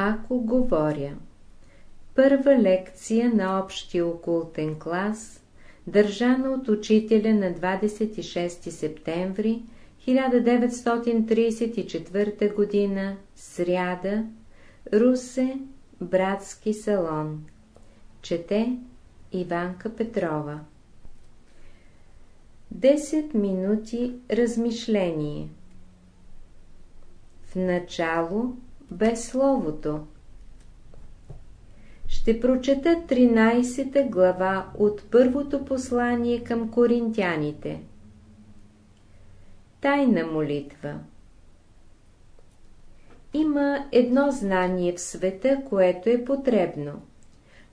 Ако говоря Първа лекция на общия окултен клас, държана от учителя на 26 септември 1934 г. Сряда, Русе, Братски салон. Чете Иванка Петрова 10 минути размишление В начало без словото Ще прочета 13 глава от първото послание към коринтяните. Тайна молитва Има едно знание в света, което е потребно.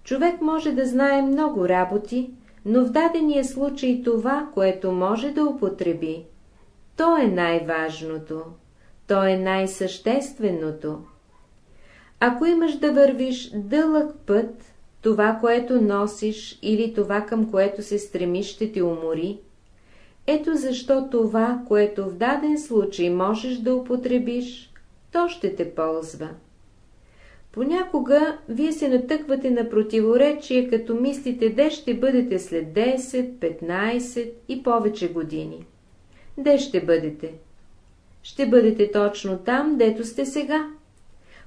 Човек може да знае много работи, но в дадения случай това, което може да употреби, то е най-важното, то е най-същественото. Ако имаш да вървиш дълъг път, това, което носиш или това, към което се стремиш, ще ти умори. Ето защо това, което в даден случай можеш да употребиш, то ще те ползва. Понякога вие се натъквате на противоречие, като мислите, де ще бъдете след 10, 15 и повече години. Де ще бъдете? Ще бъдете точно там, дето сте сега.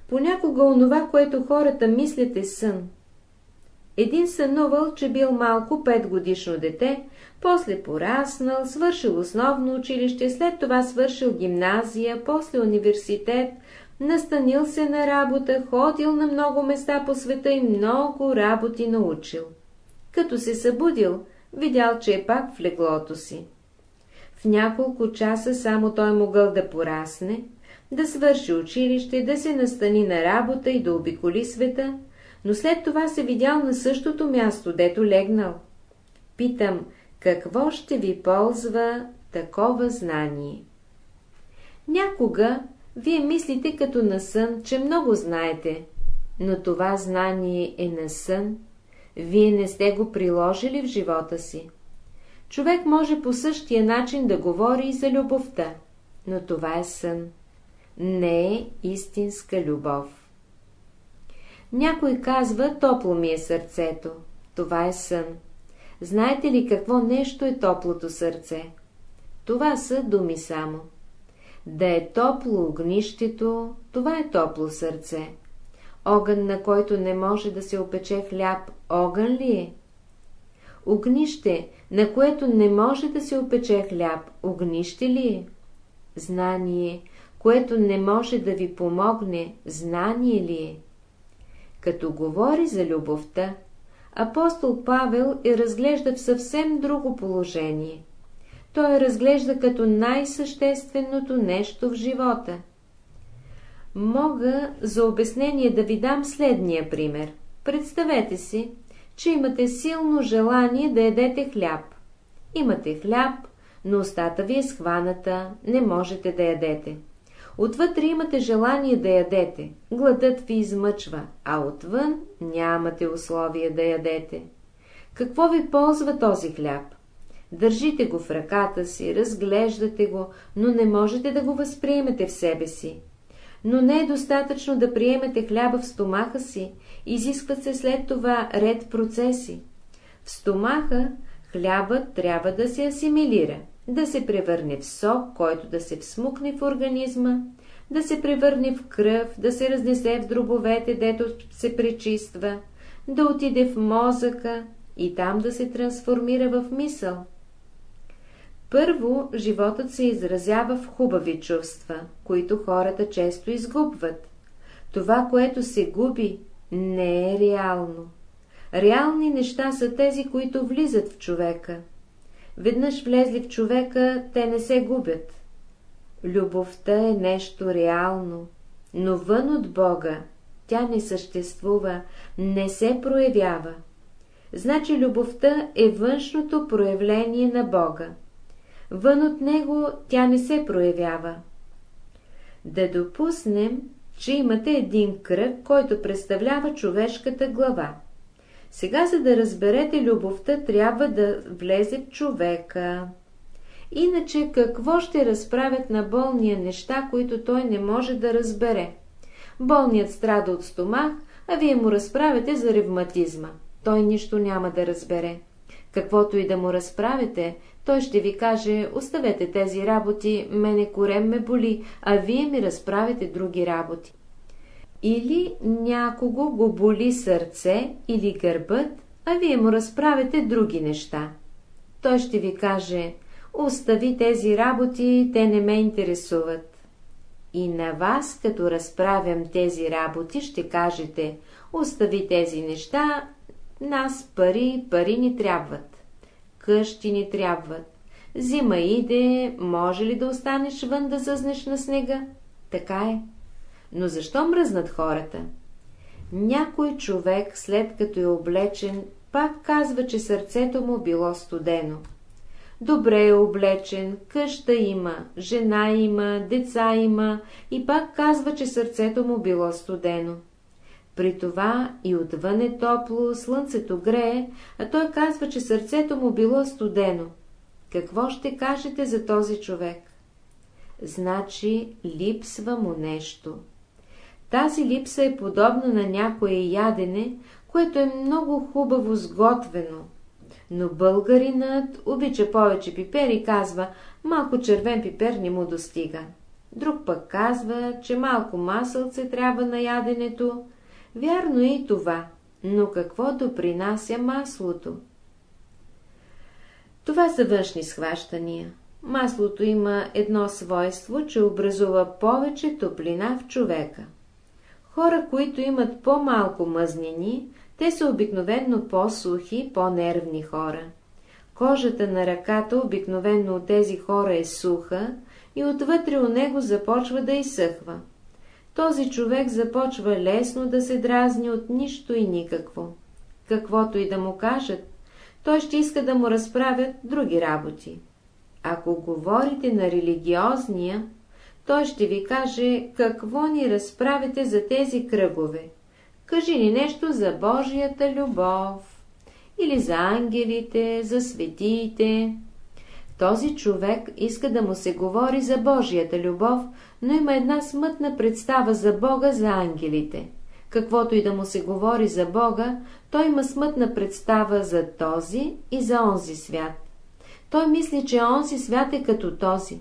Понякога онова, което хората мислят е сън. Един сънувал, че бил малко 5 годишно дете, после пораснал, свършил основно училище, след това свършил гимназия, после университет, настанил се на работа, ходил на много места по света и много работи научил. Като се събудил, видял, че е пак в леглото си. В няколко часа само той могъл да порасне, да свърши училище, да се настани на работа и да обиколи света, но след това се видял на същото място, дето легнал. Питам, какво ще ви ползва такова знание? Някога вие мислите като на сън, че много знаете, но това знание е на сън. Вие не сте го приложили в живота си. Човек може по същия начин да говори и за любовта, но това е сън. Не е истинска любов. Някой казва, топло ми е сърцето. Това е сън. Знаете ли какво нещо е топлото сърце? Това са думи само. Да е топло огнището, това е топло сърце. Огън, на който не може да се опече хляб, огън ли е? Огнище, на което не може да се опече хляб, огнище ли е? Знание, което не може да ви помогне, знание ли е? Като говори за любовта, апостол Павел е разглежда в съвсем друго положение той я разглежда като най-същественото нещо в живота. Мога за обяснение да ви дам следния пример. Представете си, че имате силно желание да едете хляб. Имате хляб, но устата ви е схваната, не можете да ядете. Отвътре имате желание да ядете, гладът ви измъчва, а отвън нямате условия да ядете. Какво ви ползва този хляб? Държите го в ръката си, разглеждате го, но не можете да го възприемете в себе си. Но не е достатъчно да приемете хляба в стомаха си, изискват се след това ред процеси. В стомаха хлябът трябва да се асимилира, да се превърне в сок, който да се всмукне в организма, да се превърне в кръв, да се разнесе в дробовете, дето се пречиства, да отиде в мозъка и там да се трансформира в мисъл. Първо, животът се изразява в хубави чувства, които хората често изгубват. Това, което се губи, не е реално. Реални неща са тези, които влизат в човека. Веднъж влезли в човека, те не се губят. Любовта е нещо реално, но вън от Бога тя не съществува, не се проявява. Значи любовта е външното проявление на Бога вън от него тя не се проявява. Да допуснем, че имате един кръг, който представлява човешката глава. Сега, за да разберете любовта, трябва да влезе в човека. Иначе какво ще разправят на болния неща, които той не може да разбере? Болният страда от стомах, а вие му разправяте за ревматизма. Той нищо няма да разбере. Каквото и да му разправите, той ще ви каже, оставете тези работи, мене корем ме боли, а вие ми разправите други работи. Или някого го боли сърце или гърбът, а вие му разправите други неща. Той ще ви каже, остави тези работи, те не ме интересуват. И на вас, като разправям тези работи, ще кажете, остави тези неща, нас пари, пари ни трябват. Къщи ни трябват. Зима иде, може ли да останеш вън да зъзнеш на снега? Така е. Но защо мръзнат хората? Някой човек, след като е облечен, пак казва, че сърцето му било студено. Добре е облечен, къща има, жена има, деца има и пак казва, че сърцето му било студено. При това и отвън е топло, слънцето грее, а той казва, че сърцето му било студено. Какво ще кажете за този човек? Значи липсва му нещо. Тази липса е подобна на някое ядене, което е много хубаво сготвено. Но българинът обича повече пипер и казва, малко червен пипер не му достига. Друг пък казва, че малко масълце трябва на яденето. Вярно е и това, но какво допринася маслото? Това са външни схващания. Маслото има едно свойство, че образува повече топлина в човека. Хора, които имат по-малко мъзнини, те са обикновенно по-сухи, по-нервни хора. Кожата на ръката обикновенно от тези хора е суха и отвътре у него започва да изсъхва. Този човек започва лесно да се дразни от нищо и никакво. Каквото и да му кажат, той ще иска да му разправят други работи. Ако говорите на религиозния, той ще ви каже какво ни разправите за тези кръгове. Кажи ни нещо за Божията любов, или за ангелите, за светиите. Този човек иска да му се говори за Божията любов, но има една смътна представа за Бога, за ангелите. Каквото и да му се говори за Бога, той има смътна представа за този и за онзи свят. Той мисли, че онзи свят е като този.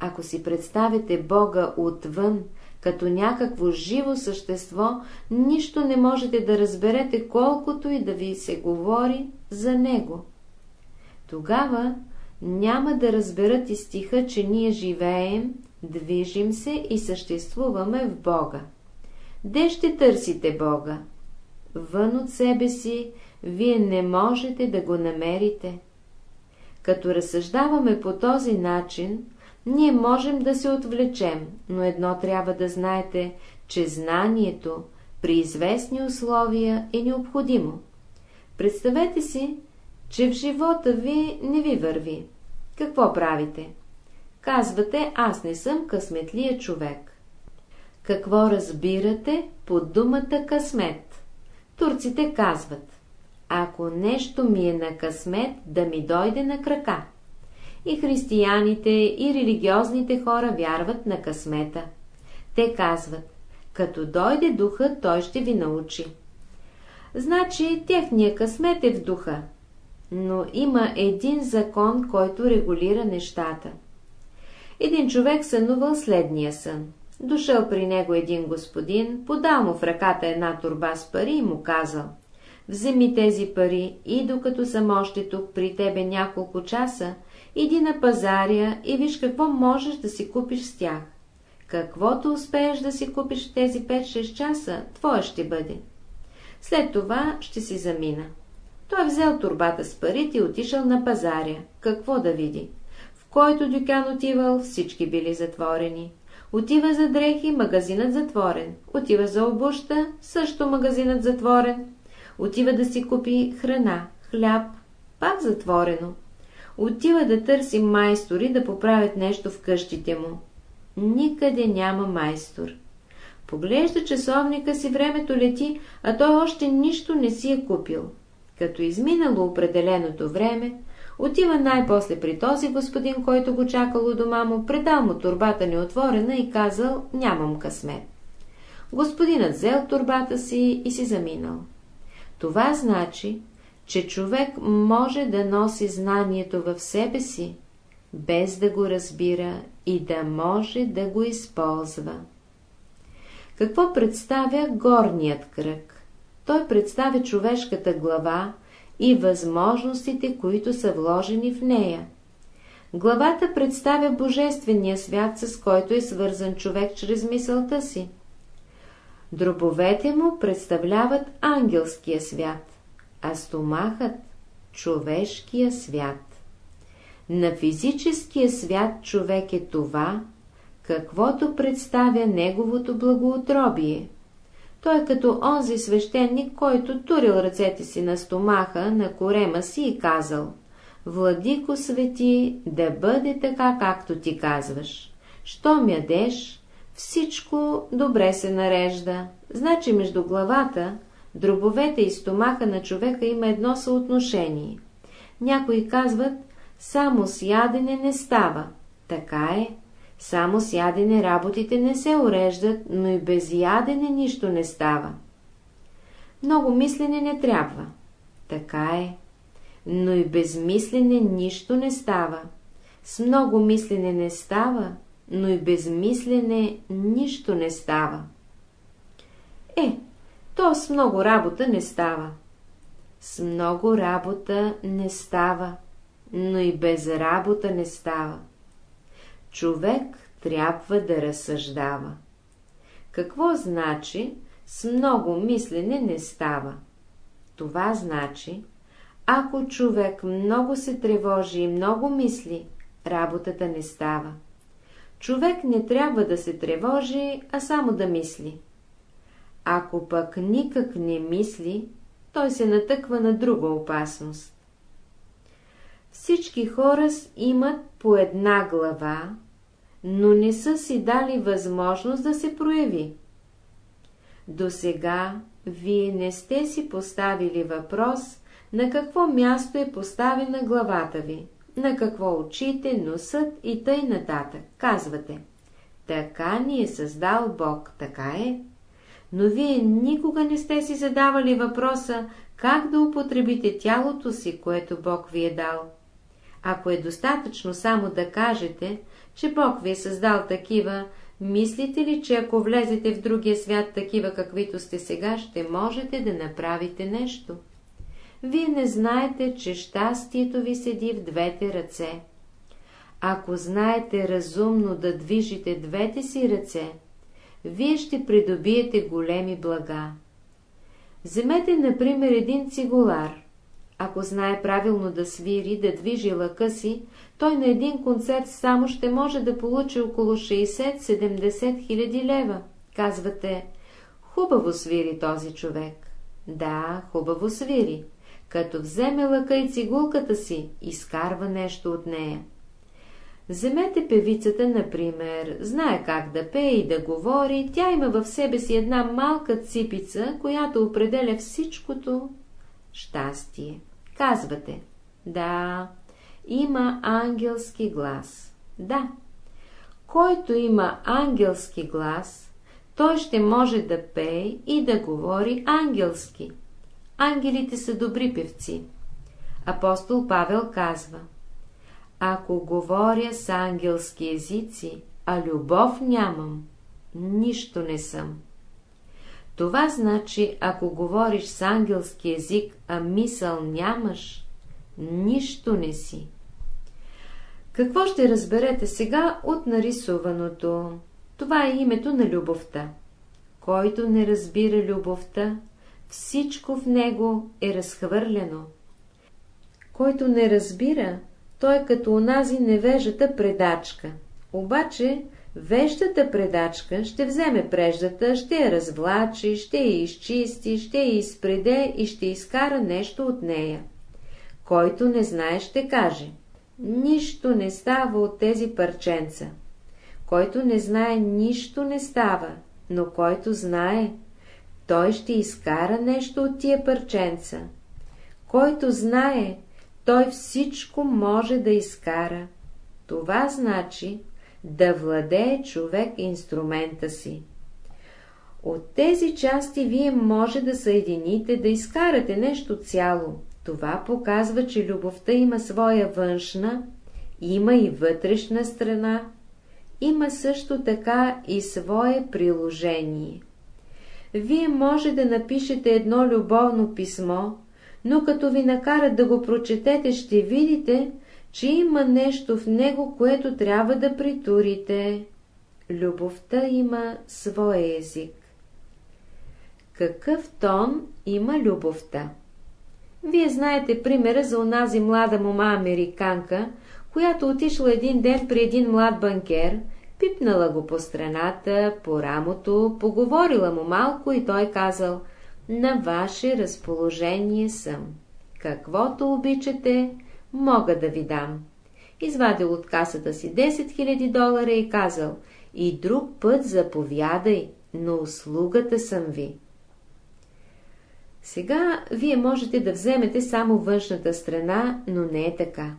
Ако си представите Бога отвън, като някакво живо същество, нищо не можете да разберете, колкото и да ви се говори за Него. Тогава няма да разберат и стиха, че ние живеем, движим се и съществуваме в Бога. Де ще търсите Бога? Вън от себе си, вие не можете да го намерите. Като разсъждаваме по този начин, ние можем да се отвлечем, но едно трябва да знаете, че знанието при известни условия е необходимо. Представете си, че в живота ви не ви върви. Какво правите? Казвате, аз не съм късметлия човек. Какво разбирате под думата късмет? Турците казват, ако нещо ми е на късмет, да ми дойде на крака. И християните, и религиозните хора вярват на късмета. Те казват, като дойде духа, той ще ви научи. Значи, техния късмет е в духа. Но има един закон, който регулира нещата. Един човек сънувал следния сън. Дошъл при него един господин, подал му в ръката една турба с пари и му казал Вземи тези пари и докато съм още тук при тебе няколко часа, иди на пазаря и виж какво можеш да си купиш с тях. Каквото успееш да си купиш в тези 5-6 часа, твое ще бъде. След това ще си замина. Той взел турбата с парите и отишъл на пазаря. Какво да види? Който дюкан отивал, всички били затворени. Отива за дрехи, магазинът затворен. Отива за обуща, също магазинът затворен. Отива да си купи храна, хляб, пак затворено. Отива да търси майстори да поправят нещо в къщите му. Никъде няма майстор. Поглежда часовника си, времето лети, а той още нищо не си е купил. Като изминало определеното време, отива най-после при този господин, който го чакал у дома му, предал му турбата неотворена и казал «Нямам късмет». Господинът взел турбата си и си заминал. Това значи, че човек може да носи знанието в себе си, без да го разбира и да може да го използва. Какво представя горният кръг? Той представя човешката глава и възможностите, които са вложени в нея. Главата представя божествения свят, с който е свързан човек чрез мисълта си. Дробовете му представляват ангелския свят, а стомахът – човешкия свят. На физическия свят човек е това, каквото представя неговото благоутробие. Той е като онзи свещеник, който турил ръцете си на стомаха, на корема си и казал Владико свети, да бъде така, както ти казваш. Щом ядеш, всичко добре се нарежда. Значи между главата, дробовете и стомаха на човека има едно съотношение. Някои казват, само с ядене не става. Така е. Само с ядене работите не се уреждат, но и без ядене нищо не става. Много мислене не трябва. Така е. Но и без мислене нищо не става. С много мислене не става, но и без мислене нищо не става. Е, то с много работа не става. С много работа не става, но и без работа не става. Човек трябва да разсъждава. Какво значи с много мислене не става? Това значи, ако човек много се тревожи и много мисли, работата не става. Човек не трябва да се тревожи, а само да мисли. Ако пък никак не мисли, той се натъква на друга опасност. Всички хора имат по една глава, но не са си дали възможност да се прояви. До сега вие не сте си поставили въпрос, на какво място е поставена главата ви на какво очите, носът и тъй нататък. Казвате, така ни е създал Бог, така е. Но вие никога не сте си задавали въпроса, как да употребите тялото си, което Бог ви е дал. Ако е достатъчно само да кажете, че Бог ви е създал такива, мислите ли, че ако влезете в другия свят такива, каквито сте сега, ще можете да направите нещо? вие не знаете, че щастието ви седи в двете ръце. Ако знаете разумно да движите двете си ръце, вие ще придобиете големи блага. Вземете, например, един цигулар. Ако знае правилно да свири, да движи лъка си, той на един концерт само ще може да получи около 60-70 хиляди лева. Казвате, хубаво свири този човек. Да, хубаво свири като вземе лъка и цигулката си, изкарва нещо от нея. Вземете певицата, например, знае как да пее и да говори, тя има в себе си една малка ципица, която определя всичкото щастие. Казвате, да, има ангелски глас. Да, който има ангелски глас, той ще може да пее и да говори ангелски. Ангелите са добри певци. Апостол Павел казва Ако говоря с ангелски езици, а любов нямам, нищо не съм. Това значи, ако говориш с ангелски език, а мисъл нямаш, нищо не си. Какво ще разберете сега от нарисуваното? Това е името на любовта. Който не разбира любовта, всичко в него е разхвърлено. Който не разбира, той е като онази невежата предачка. Обаче веждата предачка ще вземе преждата, ще я развлачи, ще я изчисти, ще я изпреде и ще изкара нещо от нея. Който не знае, ще каже. Нищо не става от тези парченца. Който не знае, нищо не става, но който знае, той ще изкара нещо от тия парченца. Който знае, той всичко може да изкара. Това значи да владее човек инструмента си. От тези части вие може да съедините, да изкарате нещо цяло. Това показва, че любовта има своя външна, има и вътрешна страна, има също така и свое приложение. Вие може да напишете едно любовно писмо, но като ви накарат да го прочетете, ще видите, че има нещо в него, което трябва да притурите. Любовта има своя език. Какъв тон има любовта? Вие знаете примера за онази млада мома американка, която отишла един ден при един млад банкер, пипнала го по страната, по рамото, поговорила му малко и той казал «На ваше разположение съм. Каквото обичате, мога да ви дам». Извадил от касата си 10 000 долара и казал «И друг път заповядай, но услугата съм ви». Сега вие можете да вземете само външната страна, но не е така.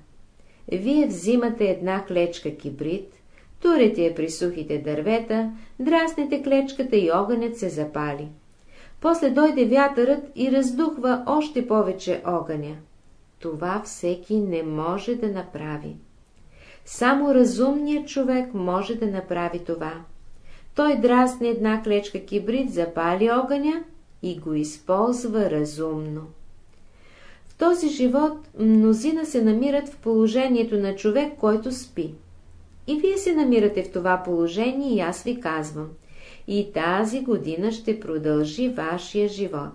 Вие взимате една клечка кибрид, турете я при сухите дървета, драснете клечката и огънят се запали. После дойде вятърът и раздухва още повече огъня. Това всеки не може да направи. Само разумният човек може да направи това. Той драсне една клечка кибрид, запали огъня и го използва разумно. В този живот мнозина се намират в положението на човек, който спи. И вие се намирате в това положение и аз ви казвам. И тази година ще продължи вашия живот.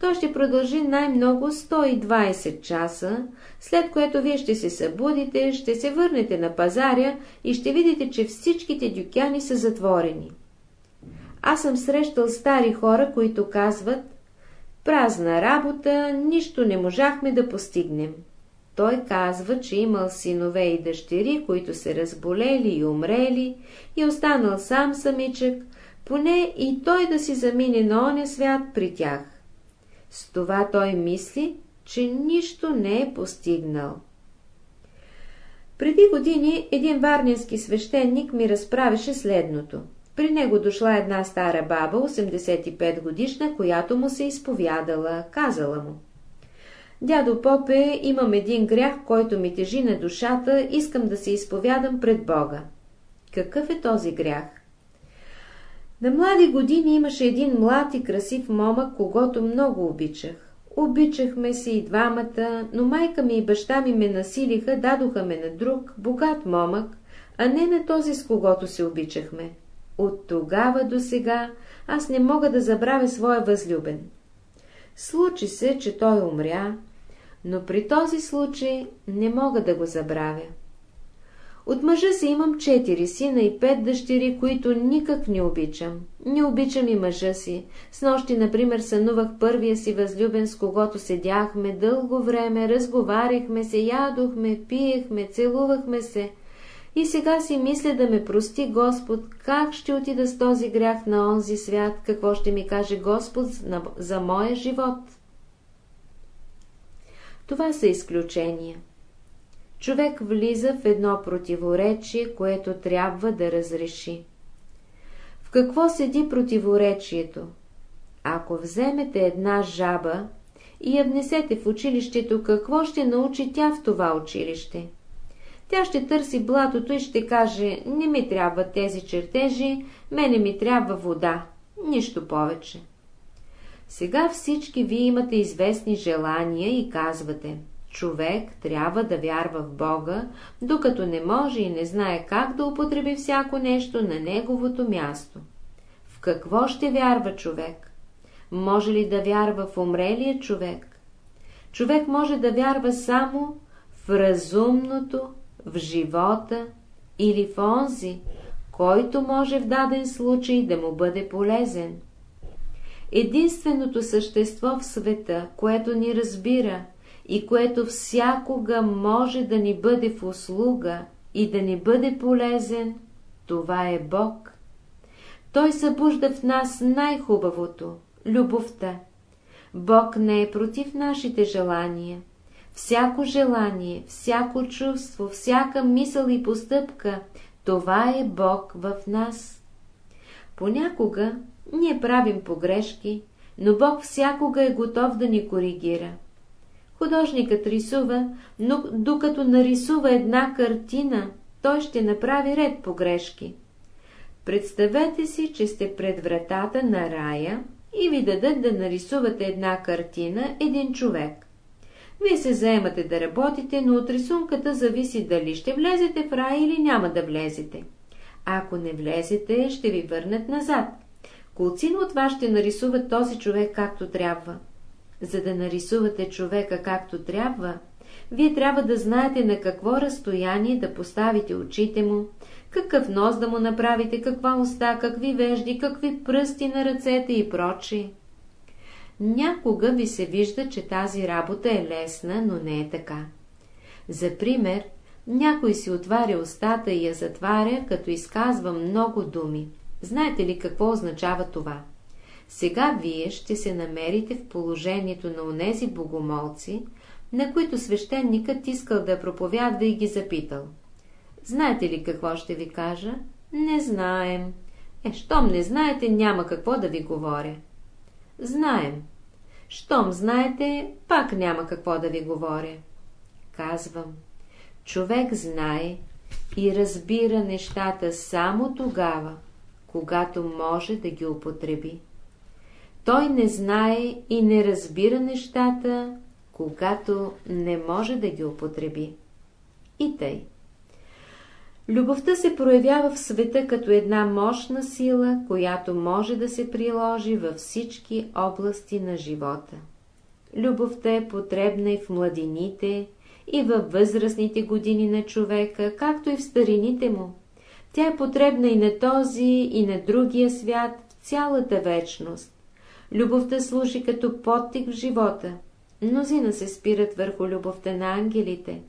Той ще продължи най-много 120 часа, след което вие ще се събудите, ще се върнете на пазаря и ще видите, че всичките дюкяни са затворени. Аз съм срещал стари хора, които казват Празна работа, нищо не можахме да постигнем. Той казва, че имал синове и дъщери, които се разболели и умрели, и останал сам самичък, поне и той да си замине на оня свят при тях. С това той мисли, че нищо не е постигнал. Преди години един варненски свещеник ми разправеше следното. При него дошла една стара баба, 85 годишна, която му се изповядала, казала му. Дядо Попе, имам един грях, който ми тежи на душата, искам да се изповядам пред Бога. Какъв е този грях? На млади години имаше един млад и красив момък, когато много обичах. Обичахме се и двамата, но майка ми и баща ми ме насилиха, дадоха ме на друг, богат момък, а не на този, с когото се обичахме. От тогава до сега аз не мога да забравя своя възлюбен. Случи се, че той умря, но при този случай не мога да го забравя. От мъжа си имам четири сина и пет дъщери, които никак не обичам. Не обичам и мъжа си. С нощи, например, сънувах първия си възлюбен, с когото седяхме дълго време, разговаряхме се, ядохме, пиехме, целувахме се. И сега си мисля да ме прости Господ, как ще отида с този грях на онзи свят, какво ще ми каже Господ за моя живот. Това са изключения. Човек влиза в едно противоречие, което трябва да разреши. В какво седи противоречието? Ако вземете една жаба и я внесете в училището, какво ще научи тя в това училище? Тя ще търси блатото и ще каже, не ми трябва тези чертежи, мене ми трябва вода, нищо повече. Сега всички вие имате известни желания и казвате, човек трябва да вярва в Бога, докато не може и не знае как да употреби всяко нещо на неговото място. В какво ще вярва човек? Може ли да вярва в умрелия човек? Човек може да вярва само в разумното, в живота или в онзи, който може в даден случай да му бъде полезен. Единственото същество в света, което ни разбира и което всякога може да ни бъде в услуга и да ни бъде полезен, това е Бог. Той събужда в нас най-хубавото – любовта. Бог не е против нашите желания. Всяко желание, всяко чувство, всяка мисъл и постъпка – това е Бог в нас. Понякога Ние правим погрешки, но Бог всякога е готов да ни коригира. Художникът рисува, но докато нарисува една картина, той ще направи ред погрешки. Представете си, че сте пред вратата на рая и ви дадат да нарисувате една картина, един човек. Вие се заемате да работите, но от рисунката зависи дали ще влезете в рая или няма да влезете. Ако не влезете, ще ви върнат назад. Колцина от вас ще нарисуват този човек както трябва. За да нарисувате човека както трябва, вие трябва да знаете на какво разстояние да поставите очите му, какъв нос да му направите, каква уста, какви вежди, какви пръсти на ръцете и прочи. Някога ви се вижда, че тази работа е лесна, но не е така. За пример, някой си отваря устата и я затваря, като изказва много думи. Знаете ли какво означава това? Сега вие ще се намерите в положението на онези богомолци, на които свещеникът искал да проповядва и ги запитал. Знаете ли какво ще ви кажа? Не знаем. Е, щом не знаете, няма какво да ви говоря. Знаем. Щом знаете, пак няма какво да ви говоря. Казвам, човек знае и разбира нещата само тогава, когато може да ги употреби. Той не знае и не разбира нещата, когато не може да ги употреби. И тъй. Любовта се проявява в света като една мощна сила, която може да се приложи във всички области на живота. Любовта е потребна и в младините, и във възрастните години на човека, както и в старините му. Тя е потребна и на този, и на другия свят, в цялата вечност. Любовта служи като подтик в живота. Мнозина се спират върху любовта на ангелите.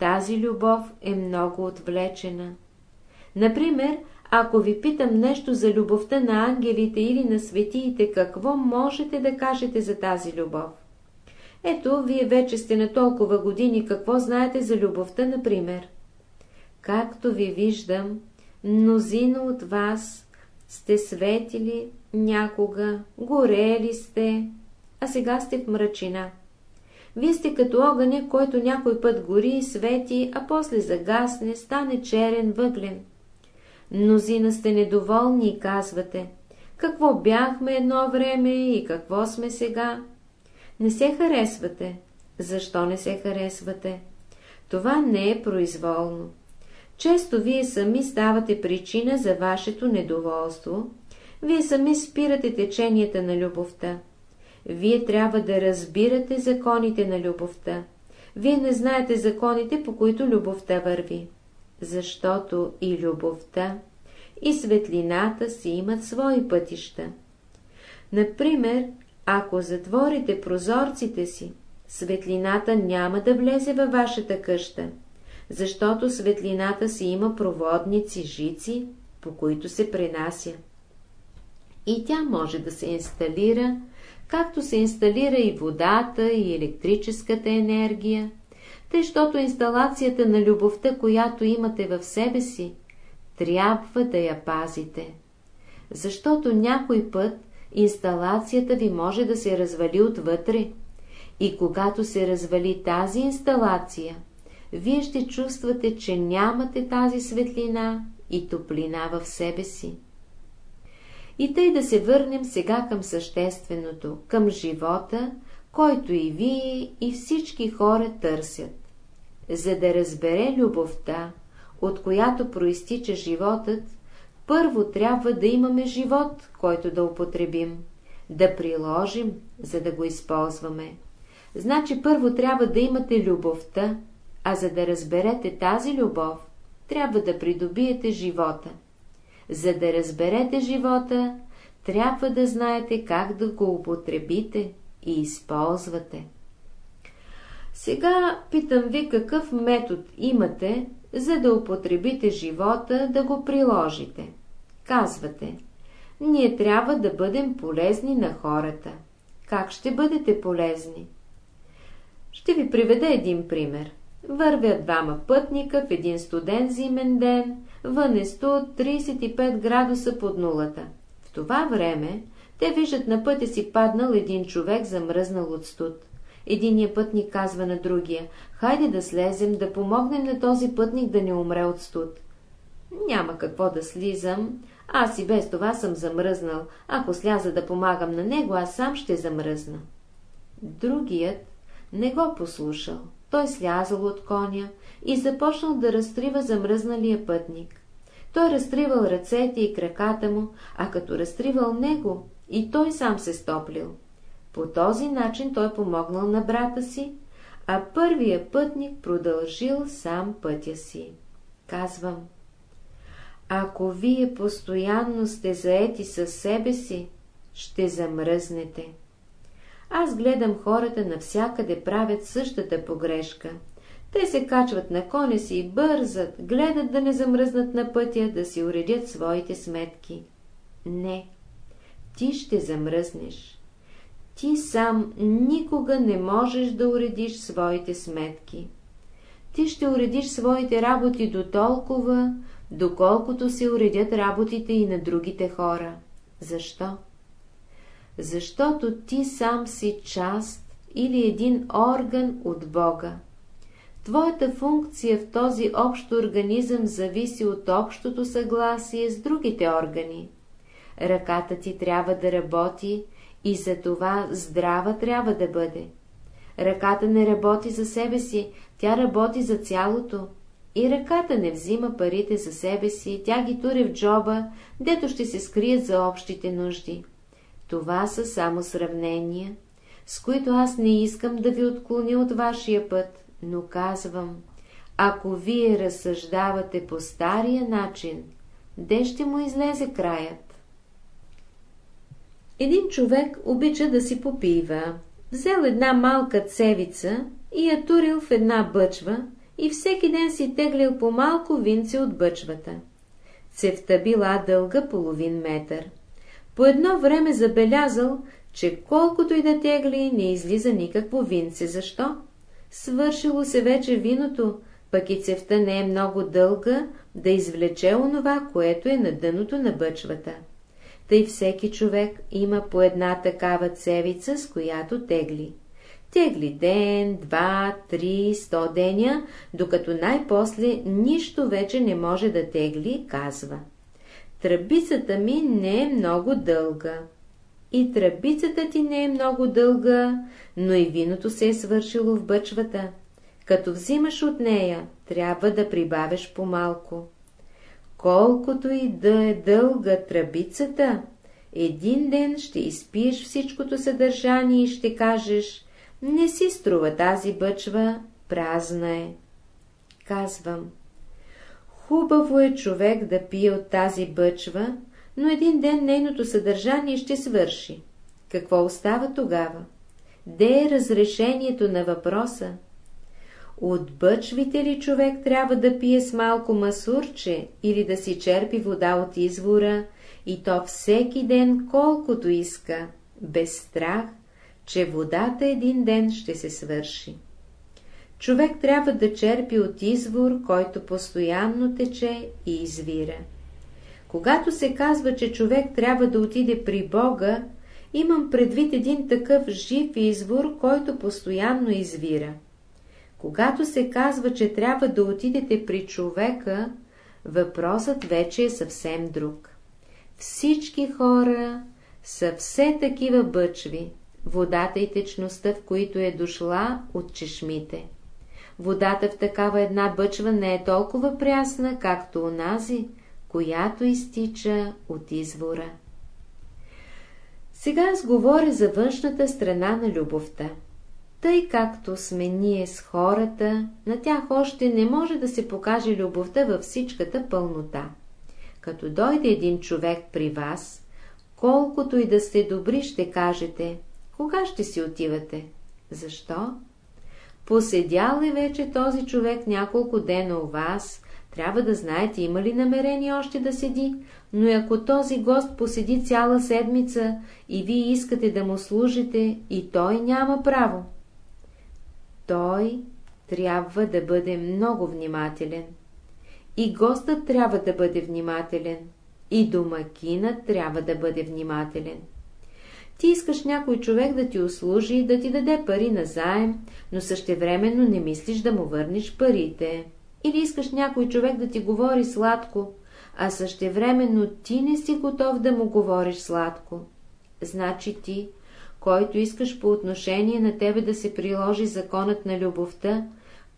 Тази любов е много отвлечена. Например, ако ви питам нещо за любовта на ангелите или на светиите, какво можете да кажете за тази любов? Ето, вие вече сте на толкова години, какво знаете за любовта, например? Както ви виждам, мнозина от вас сте светили някога, горели сте, а сега сте в мрачина. Вие сте като огъня, който някой път гори и свети, а после загасне, стане черен, въглен. Мнозина сте недоволни и казвате, какво бяхме едно време и какво сме сега. Не се харесвате. Защо не се харесвате? Това не е произволно. Често вие сами ставате причина за вашето недоволство, вие сами спирате теченията на любовта. Вие трябва да разбирате законите на любовта. Вие не знаете законите, по които любовта върви. Защото и любовта, и светлината си имат свои пътища. Например, ако затворите прозорците си, светлината няма да влезе във вашата къща, защото светлината си има проводници, жици, по които се пренася. И тя може да се инсталира както се инсталира и водата, и електрическата енергия, тъй, защото инсталацията на любовта, която имате в себе си, трябва да я пазите. Защото някой път инсталацията ви може да се развали отвътре и когато се развали тази инсталация, вие ще чувствате, че нямате тази светлина и топлина в себе си. И тъй да се върнем сега към същественото, към живота, който и вие, и всички хора търсят. За да разбере любовта, от която проистича животът, първо трябва да имаме живот, който да употребим, да приложим, за да го използваме. Значи първо трябва да имате любовта, а за да разберете тази любов, трябва да придобиете живота. За да разберете живота, трябва да знаете как да го употребите и използвате. Сега питам ви какъв метод имате, за да употребите живота, да го приложите. Казвате, ние трябва да бъдем полезни на хората. Как ще бъдете полезни? Ще ви приведа един пример. Вървят двама пътника в един студен зимен ден, вън е 135 градуса под нулата. В това време те виждат на пътя си паднал един човек, замръзнал от студ. Единият пътник казва на другия, хайде да слезем, да помогнем на този пътник да не умре от студ. Няма какво да слизам, аз и без това съм замръзнал, ако сляза да помагам на него, аз сам ще замръзна. Другият не го послушал. Той слязал от коня и започнал да разтрива замръзналия пътник. Той разтривал ръцете и краката му, а като разтривал него, и той сам се стоплил. По този начин той помогнал на брата си, а първия пътник продължил сам пътя си. Казвам, ако вие постоянно сте заети със себе си, ще замръзнете. Аз гледам хората навсякъде правят същата погрешка. Те се качват на коня си и бързат, гледат да не замръзнат на пътя, да си уредят своите сметки. Не, ти ще замръзнеш. Ти сам никога не можеш да уредиш своите сметки. Ти ще уредиш своите работи до толкова, доколкото се уредят работите и на другите хора. Защо? Защото ти сам си част или един орган от Бога. Твоята функция в този общ организъм зависи от общото съгласие с другите органи. Ръката ти трябва да работи и за това здрава трябва да бъде. Ръката не работи за себе си, тя работи за цялото. И ръката не взима парите за себе си, тя ги тури в джоба, дето ще се скрият за общите нужди. Това са само сравнения, с които аз не искам да ви отклоня от вашия път, но казвам, ако вие разсъждавате по стария начин, де ще му излезе краят? Един човек обича да си попива. Взел една малка цевица и я турил в една бъчва и всеки ден си теглил по малко винце от бъчвата. Цевта била дълга половин метър. По едно време забелязал, че колкото и да тегли, не излиза никакво винце. Защо? Свършило се вече виното, пък и цевта не е много дълга да извлече онова, което е на дъното на бъчвата. Тъй всеки човек има по една такава цевица, с която тегли. Тегли ден, два, три, сто деня, докато най-после нищо вече не може да тегли, казва. Тръбицата ми не е много дълга. И тръбицата ти не е много дълга, но и виното се е свършило в бъчвата. Като взимаш от нея, трябва да прибавиш по-малко. Колкото и да е дълга тръбицата, един ден ще изпиеш всичкото съдържание и ще кажеш, не си струва тази бъчва, празна е. Казвам, хубаво е човек да пие от тази бъчва, но един ден нейното съдържание ще свърши. Какво остава тогава? Де е разрешението на въпроса? От ли човек трябва да пие с малко масурче или да си черпи вода от извора и то всеки ден колкото иска, без страх, че водата един ден ще се свърши. Човек трябва да черпи от извор, който постоянно тече и извира. Когато се казва, че човек трябва да отиде при Бога, имам предвид един такъв жив извор, който постоянно извира. Когато се казва, че трябва да отидете при човека, въпросът вече е съвсем друг. Всички хора са все такива бъчви, водата и течността, в които е дошла от чешмите. Водата в такава една бъчва не е толкова прясна, както онази, която изтича от извора. Сега аз говоря за външната страна на любовта. Тъй както сме ние с хората, на тях още не може да се покаже любовта във всичката пълнота. Като дойде един човек при вас, колкото и да сте добри, ще кажете, кога ще си отивате? Защо? Поседял ли вече този човек няколко дена у вас, трябва да знаете има ли намерение още да седи, но ако този гост поседи цяла седмица и вие искате да му служите, и той няма право. Той трябва да бъде много внимателен. И гостът трябва да бъде внимателен. И домакинът трябва да бъде внимателен. Ти искаш някой човек да ти услужи, да ти даде пари на заем, но същевременно не мислиш да му върнеш парите. Или искаш някой човек да ти говори сладко, а същевременно ти не си готов да му говориш сладко. Значи ти, който искаш по отношение на тебе да се приложи законът на любовта,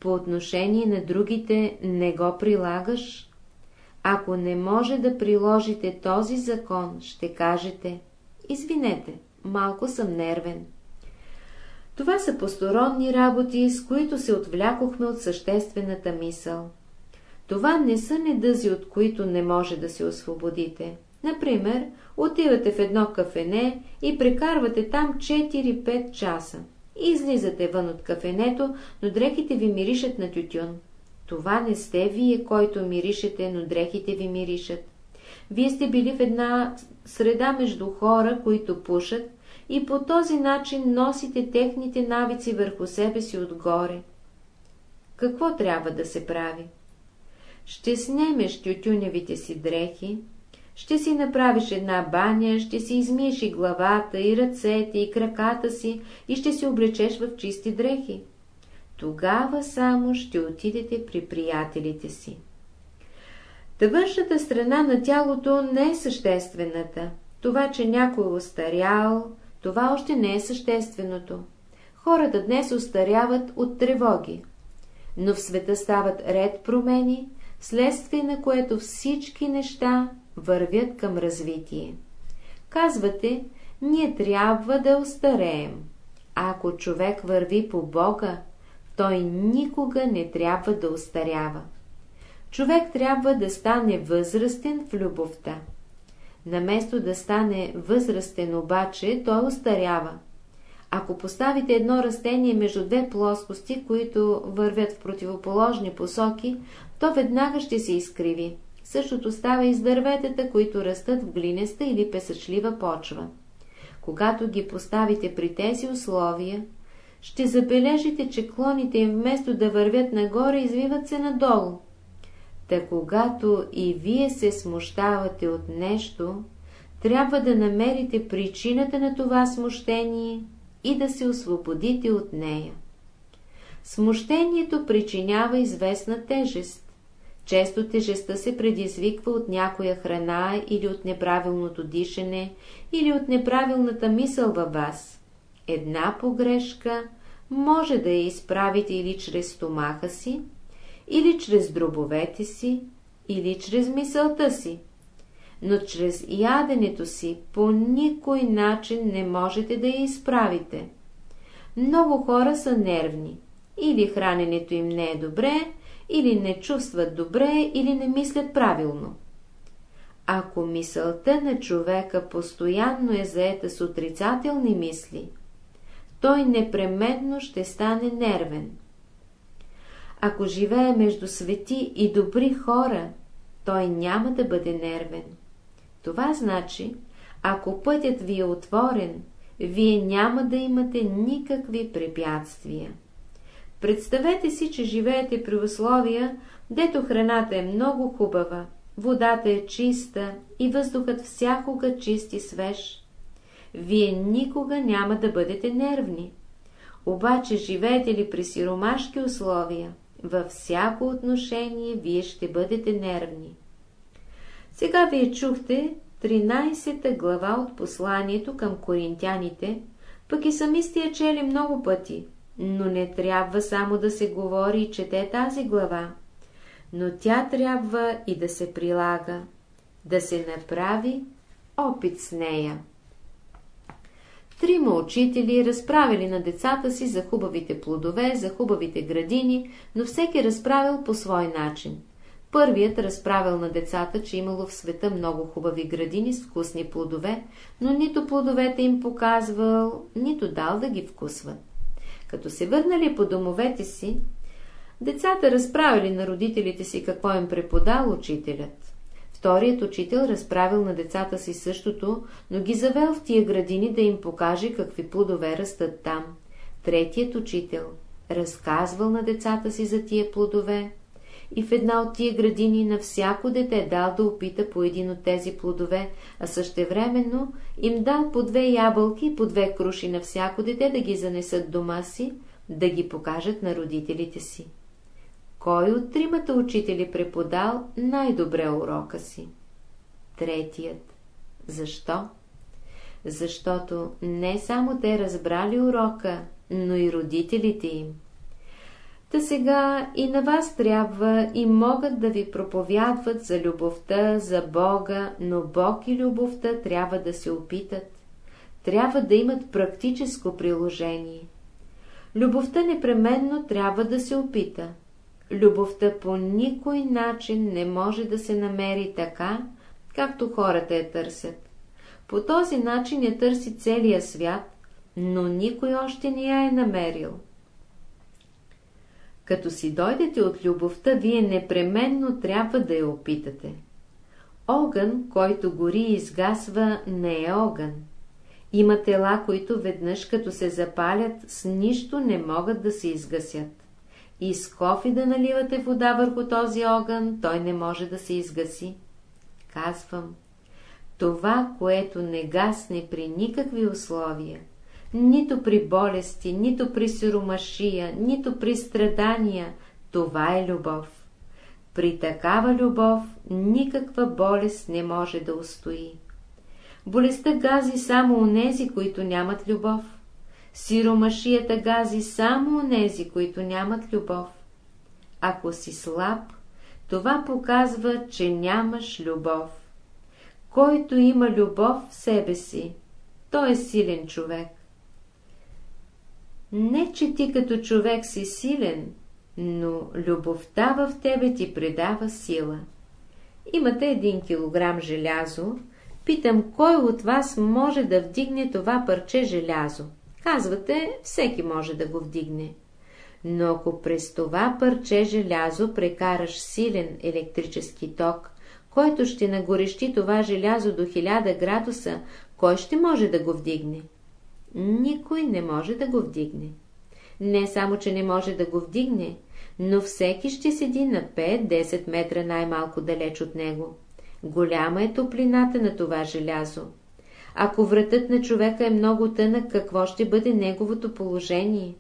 по отношение на другите не го прилагаш? Ако не може да приложите този закон, ще кажете, извинете, малко съм нервен. Това са посторонни работи, с които се отвлякохме от съществената мисъл. Това не са недъзи, от които не може да се освободите. Например, отивате в едно кафене и прекарвате там 4-5 часа. Излизате вън от кафенето, но дрехите ви миришат на тютюн. Това не сте вие, който миришете, но дрехите ви миришат. Вие сте били в една среда между хора, които пушат, и по този начин носите техните навици върху себе си отгоре. Какво трябва да се прави? Ще снемеш тютюневите си дрехи, ще си направиш една баня, ще си измиеш и главата, и ръцете, и краката си, и ще се облечеш в чисти дрехи. Тогава само ще отидете при приятелите си. Та страна на тялото не е съществената. Това, че някой е остарял, това още не е същественото. Хората днес остаряват от тревоги. Но в света стават ред промени, следствие на което всички неща вървят към развитие. Казвате, ние трябва да остареем. А ако човек върви по Бога, той никога не трябва да остарява. Човек трябва да стане възрастен в любовта. Наместо да стане възрастен обаче, той остарява. Ако поставите едно растение между две плоскости, които вървят в противоположни посоки, то веднага ще се изкриви. Същото става и с дърветата, които растат в глинеста или песъчлива почва. Когато ги поставите при тези условия, ще забележите, че клоните им вместо да вървят нагоре, извиват се надолу. Та когато и вие се смущавате от нещо, трябва да намерите причината на това смущение и да се освободите от нея. Смущението причинява известна тежест. Често тежестта се предизвиква от някоя храна или от неправилното дишане, или от неправилната мисъл във вас. Една погрешка може да я изправите или чрез стомаха си, или чрез дробовете си, или чрез мисълта си. Но чрез яденето си по никой начин не можете да я изправите. Много хора са нервни. Или храненето им не е добре, или не чувстват добре, или не мислят правилно. Ако мисълта на човека постоянно е заета с отрицателни мисли, той непременно ще стане нервен. Ако живее между свети и добри хора, той няма да бъде нервен. Това значи, ако пътят ви е отворен, вие няма да имате никакви препятствия. Представете си, че живеете при условия, дето храната е много хубава, водата е чиста и въздухът всякога чист и свеж. Вие никога няма да бъдете нервни. Обаче живеете ли при сиромашки условия, във всяко отношение вие ще бъдете нервни. Сега вие чухте 13-та глава от посланието към коринтяните, пък и сами сте я чели много пъти, но не трябва само да се говори и чете тази глава, но тя трябва и да се прилага, да се направи опит с нея. Трима учители разправили на децата си за хубавите плодове, за хубавите градини, но всеки разправил по свой начин. Първият разправил на децата, че имало в света много хубави градини с вкусни плодове, но нито плодовете им показвал, нито дал да ги вкусват. Като се върнали по домовете си, децата разправили на родителите си какво им преподал учителят. Вторият учител разправил на децата си същото, но ги завел в тия градини да им покаже какви плодове растат там. Третият учител разказвал на децата си за тия плодове и в една от тия градини на всяко дете дал да опита по един от тези плодове, а същевременно им дал по две ябълки и по две круши на всяко дете да ги занесат дома си, да ги покажат на родителите си. Кой от тримата учители преподал най-добре урока си? Третият. Защо? Защото не само те разбрали урока, но и родителите им. Та сега и на вас трябва и могат да ви проповядват за любовта, за Бога, но Бог и любовта трябва да се опитат. Трябва да имат практическо приложение. Любовта непременно трябва да се опита. Любовта по никой начин не може да се намери така, както хората я търсят. По този начин я търси целия свят, но никой още не я е намерил. Като си дойдете от любовта, вие непременно трябва да я опитате. Огън, който гори и изгасва, не е огън. Има тела, които веднъж като се запалят, с нищо не могат да се изгасят. И с кофи да наливате вода върху този огън, той не може да се изгаси. Казвам, това, което не гасне при никакви условия, нито при болести, нито при сиромашия, нито при страдания, това е любов. При такава любов никаква болест не може да устои. Болестта гази само онези, които нямат любов. Сиромашията гази само онези, които нямат любов. Ако си слаб, това показва, че нямаш любов. Който има любов в себе си, той е силен човек. Не, че ти като човек си силен, но любовта в тебе ти предава сила. Имате един килограм желязо, питам, кой от вас може да вдигне това парче желязо? Казвате, всеки може да го вдигне. Но ако през това парче желязо прекараш силен електрически ток, който ще нагорещи това желязо до 1000 градуса, кой ще може да го вдигне? Никой не може да го вдигне. Не само, че не може да го вдигне, но всеки ще седи на 5-10 метра най-малко далеч от него. Голяма е топлината на това желязо. Ако вратът на човека е много тънък, какво ще бъде неговото положение?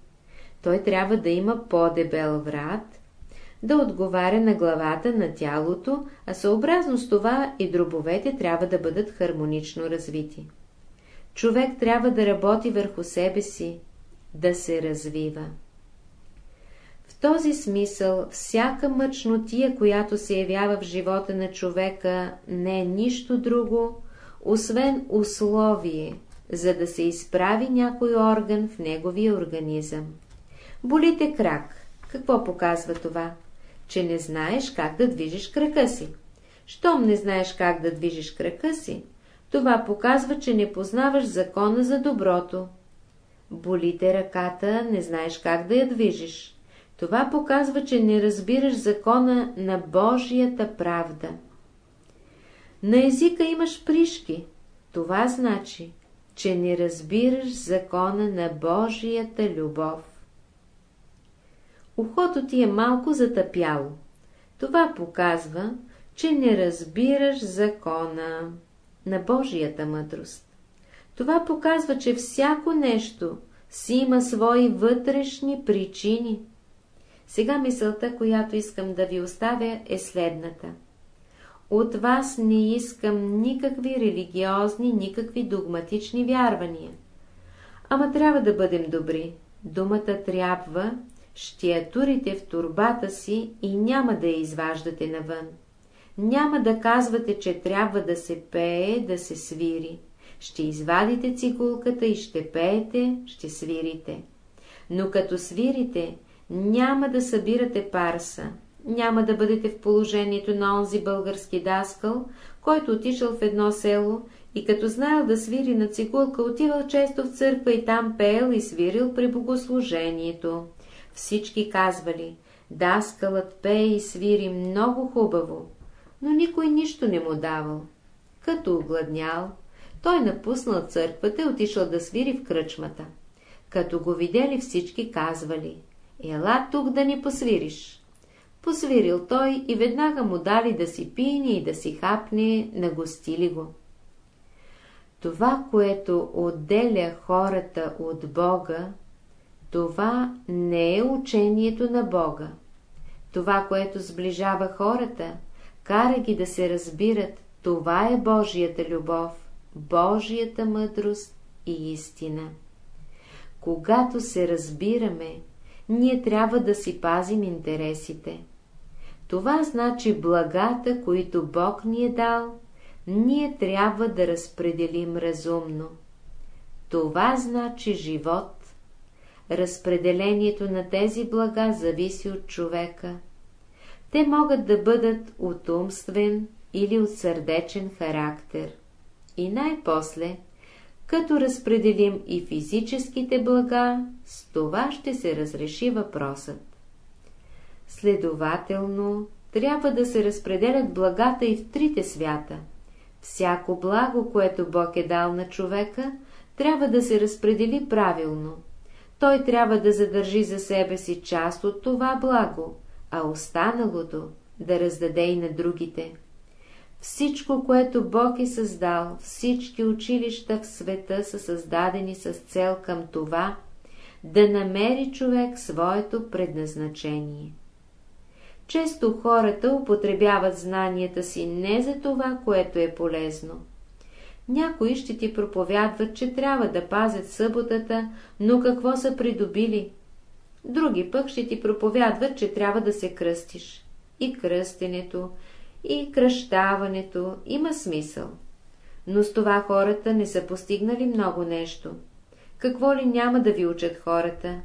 Той трябва да има по-дебел врат, да отговаря на главата, на тялото, а съобразно с това и дробовете трябва да бъдат хармонично развити. Човек трябва да работи върху себе си, да се развива. В този смисъл всяка мъчнотия, която се явява в живота на човека, не е нищо друго, освен условие, за да се изправи някой орган в неговия организъм. Болите крак. Какво показва това? Че не знаеш как да движиш крака си. Щом не знаеш как да движиш крака си, това показва, че не познаваш закона за доброто. Болите ръката, не знаеш как да я движиш. Това показва, че не разбираш закона на Божията правда. На езика имаш пришки. Това значи, че не разбираш закона на Божията любов. Ухото ти е малко затъпяло. Това показва, че не разбираш закона на Божията мъдрост. Това показва, че всяко нещо си има свои вътрешни причини. Сега мисълта, която искам да ви оставя, е следната. От вас не искам никакви религиозни, никакви догматични вярвания. Ама трябва да бъдем добри. Думата трябва, ще я турите в турбата си и няма да я изваждате навън. Няма да казвате, че трябва да се пее, да се свири. Ще извадите цигулката и ще пеете, ще свирите. Но като свирите, няма да събирате парса, няма да бъдете в положението на онзи български даскал, който отишъл в едно село и като знаел да свири на цигулка, отивал често в църква и там пеел и свирил при богослужението. Всички казвали, даскалът пее и свири много хубаво, но никой нищо не му давал. Като огладнял, той напуснал църквата и отишъл да свири в кръчмата. Като го видели всички казвали, ела тук да ни посвириш. Посвирил той и веднага му дали да си пине и да си хапне, нагостили го. Това, което отделя хората от Бога, това не е учението на Бога. Това, което сближава хората, кара ги да се разбират, това е Божията любов, Божията мъдрост и истина. Когато се разбираме, ние трябва да си пазим интересите. Това значи благата, които Бог ни е дал, ние трябва да разпределим разумно. Това значи живот. Разпределението на тези блага зависи от човека. Те могат да бъдат от умствен или от сърдечен характер. И най-после, като разпределим и физическите блага, с това ще се разреши въпросът. Следователно, трябва да се разпределят благата и в трите свята. Всяко благо, което Бог е дал на човека, трябва да се разпредели правилно. Той трябва да задържи за себе си част от това благо, а останалото да раздаде и на другите. Всичко, което Бог е създал, всички училища в света са създадени с цел към това, да намери човек своето предназначение. Често хората употребяват знанията си не за това, което е полезно. Някои ще ти проповядват, че трябва да пазят съботата, но какво са придобили? Други пък ще ти проповядват, че трябва да се кръстиш. И кръстенето, и кръщаването има смисъл. Но с това хората не са постигнали много нещо. Какво ли няма да ви учат хората?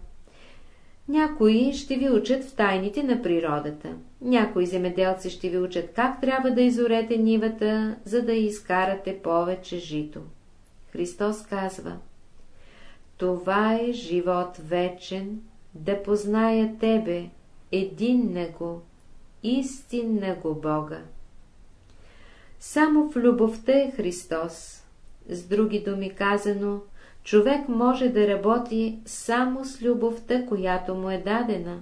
Някои ще ви учат в тайните на природата. Някои земеделци ще ви учат как трябва да изорете нивата, за да изкарате повече жито. Христос казва Това е живот вечен, да позная Тебе, един него, истинна го Бога. Само в любовта е Христос. С други думи казано, човек може да работи само с любовта, която му е дадена.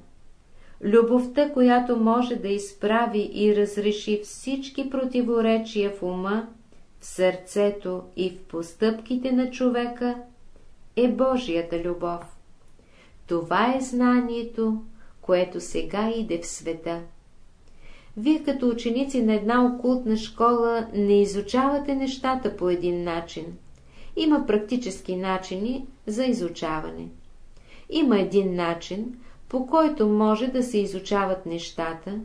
Любовта, която може да изправи и разреши всички противоречия в ума, в сърцето и в постъпките на човека, е Божията любов. Това е знанието, което сега иде в света. Вие като ученици на една окултна школа не изучавате нещата по един начин. Има практически начини за изучаване. Има един начин, по който може да се изучават нещата,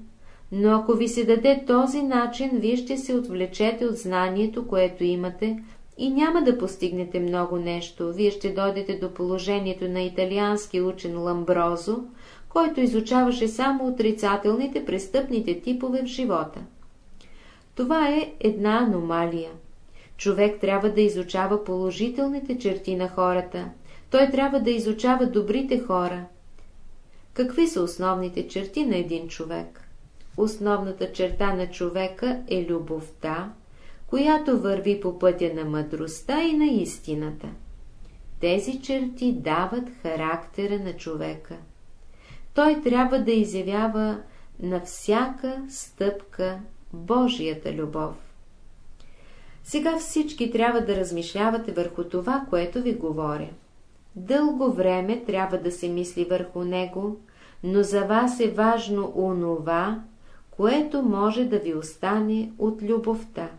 но ако ви се даде този начин, вие ще се отвлечете от знанието, което имате и няма да постигнете много нещо. Вие ще дойдете до положението на италиански учен Ламброзо, който изучаваше само отрицателните престъпните типове в живота. Това е една аномалия. Човек трябва да изучава положителните черти на хората. Той трябва да изучава добрите хора. Какви са основните черти на един човек? Основната черта на човека е любовта, която върви по пътя на мъдростта и на истината. Тези черти дават характера на човека той трябва да изявява на всяка стъпка Божията любов. Сега всички трябва да размишлявате върху това, което ви говоря. Дълго време трябва да се мисли върху него, но за вас е важно онова, което може да ви остане от любовта.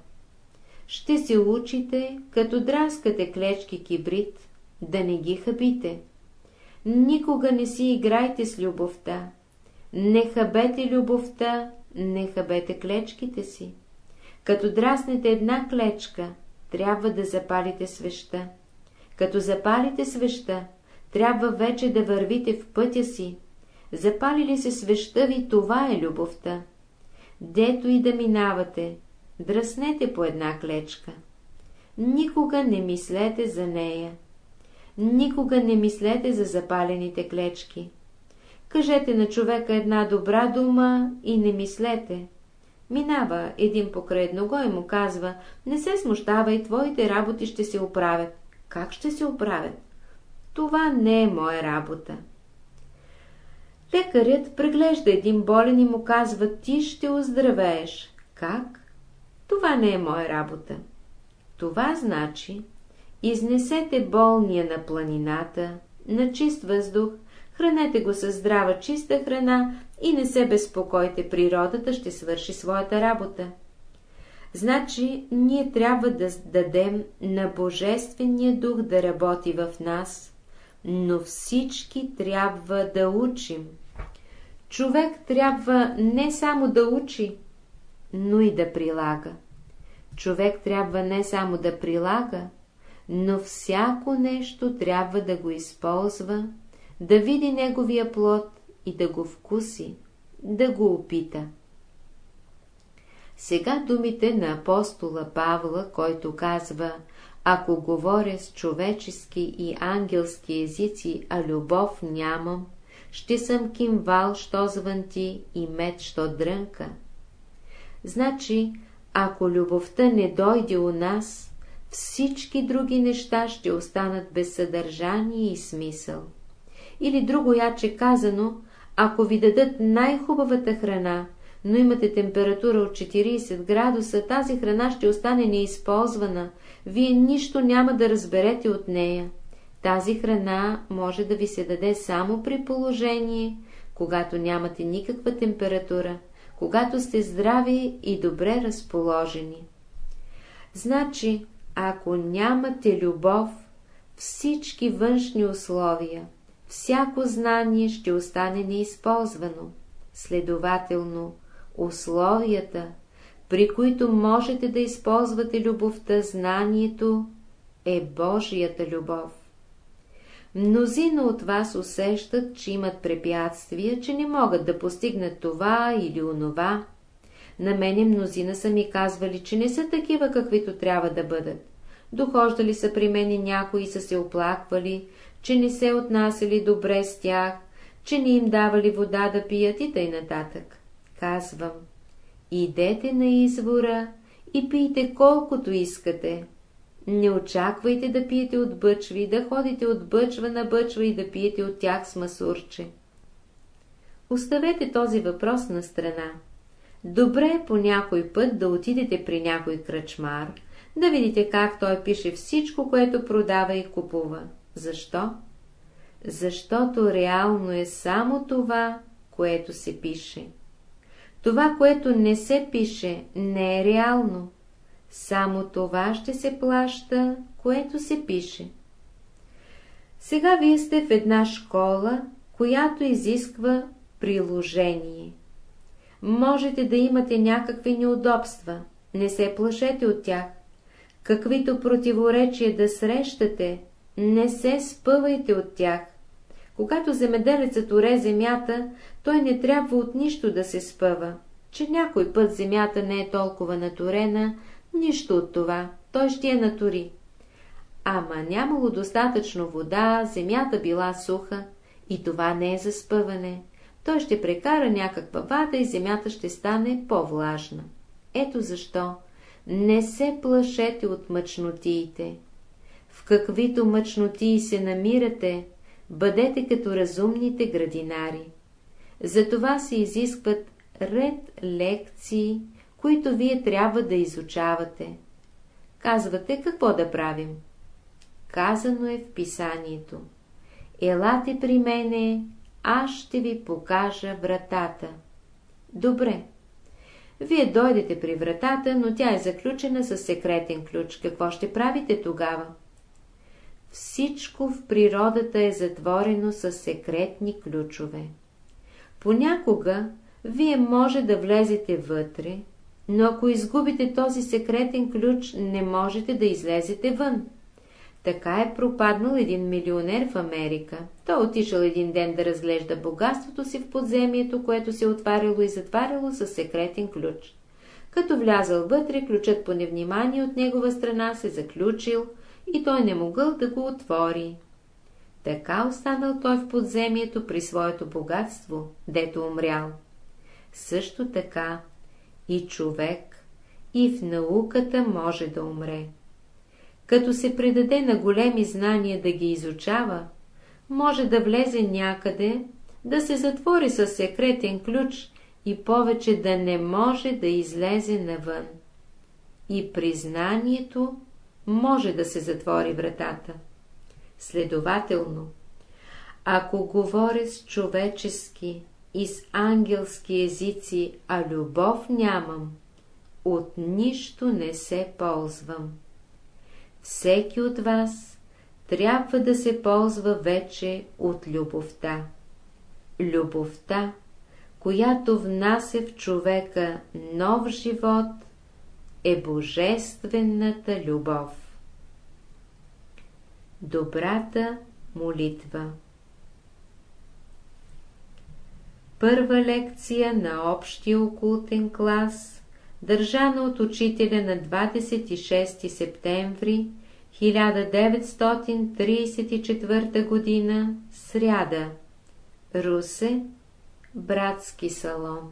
Ще се учите, като драскате клечки кибрид, да не ги хабите. Никога не си играйте с любовта. Не хабете любовта, не хабете клечките си. Като драснете една клечка, трябва да запалите свеща. Като запалите свеща, трябва вече да вървите в пътя си. Запалили се свеща ви, това е любовта. Дето и да минавате, драснете по една клечка. Никога не мислете за нея. Никога не мислете за запалените клечки. Кажете на човека една добра дума и не мислете. Минава един покрай едного и му казва, не се смущавай, твоите работи ще се оправят. Как ще се оправят? Това не е моя работа. Лекарят преглежда един болен и му казва, ти ще оздравееш. Как? Това не е моя работа. Това значи, изнесете болния на планината, на чист въздух, хранете го с здрава чиста храна и не се безпокойте, природата ще свърши своята работа. Значи, ние трябва да дадем на Божествения дух да работи в нас, но всички трябва да учим. Човек трябва не само да учи, но и да прилага. Човек трябва не само да прилага, но всяко нещо трябва да го използва, да види неговия плод и да го вкуси, да го опита. Сега думите на апостола Павла, който казва «Ако говоря с човечески и ангелски езици, а любов нямам, ще съм кимвал, що звънти и мед, що дрънка». Значи, ако любовта не дойде у нас, всички други неща ще останат без съдържание и смисъл. Или друго яче казано, ако ви дадат най-хубавата храна, но имате температура от 40 градуса, тази храна ще остане неизползвана, вие нищо няма да разберете от нея. Тази храна може да ви се даде само при положение, когато нямате никаква температура, когато сте здрави и добре разположени. Значи, ако нямате любов, всички външни условия, всяко знание ще остане неизползвано. Следователно, условията, при които можете да използвате любовта, знанието, е Божията любов. Мнозина от вас усещат, че имат препятствия, че не могат да постигнат това или онова. На мене мнозина са ми казвали, че не са такива, каквито трябва да бъдат. Дохождали са при мене някои и са се оплаквали, че не се отнасяли добре с тях, че не им давали вода да пият и тъй нататък. Казвам, идете на извора и пийте колкото искате. Не очаквайте да пиете от бъчви, да ходите от бъчва на бъчва и да пиете от тях с масурче. Оставете този въпрос на страна. Добре е по някой път да отидете при някой кръчмар, да видите как той пише всичко, което продава и купува. Защо? Защото реално е само това, което се пише. Това, което не се пише, не е реално. Само това ще се плаща, което се пише. Сега вие сте в една школа, която изисква приложение. Можете да имате някакви неудобства, не се плашете от тях. Каквито противоречия да срещате, не се спъвайте от тях. Когато земеделецът оре земята, той не трябва от нищо да се спъва. Че някой път земята не е толкова наторена, нищо от това, той ще я натори. Ама нямало достатъчно вода, земята била суха, и това не е за спъване. Той ще прекара някаква вада и земята ще стане по-влажна. Ето защо не се плашете от мъчнотиите. В каквито мъчнотии се намирате, бъдете като разумните градинари. За това се изискват ред лекции, които вие трябва да изучавате. Казвате какво да правим. Казано е в писанието. Елате при мене, аз ще ви покажа вратата. Добре. Вие дойдете при вратата, но тя е заключена с секретен ключ. Какво ще правите тогава? Всичко в природата е затворено с секретни ключове. Понякога вие може да влезете вътре, но ако изгубите този секретен ключ, не можете да излезете вън. Така е пропаднал един милионер в Америка. Той отишъл един ден да разглежда богатството си в подземието, което се отваряло и затваряло с секретен ключ. Като влязъл вътре, ключът по невнимание от негова страна се заключил и той не могъл да го отвори. Така останал той в подземието при своето богатство, дето умрял. Също така и човек и в науката може да умре. Като се предаде на големи знания да ги изучава, може да влезе някъде, да се затвори със секретен ключ и повече да не може да излезе навън. И признанието може да се затвори вратата. Следователно, ако говоря с човечески и с ангелски езици, а любов нямам, от нищо не се ползвам. Всеки от вас трябва да се ползва вече от любовта. Любовта, която внася в човека нов живот, е божествената любов. Добрата молитва Първа лекция на общия окултен клас, държана от учителя на 26 септември 1934 г. сряда Русе Братски салон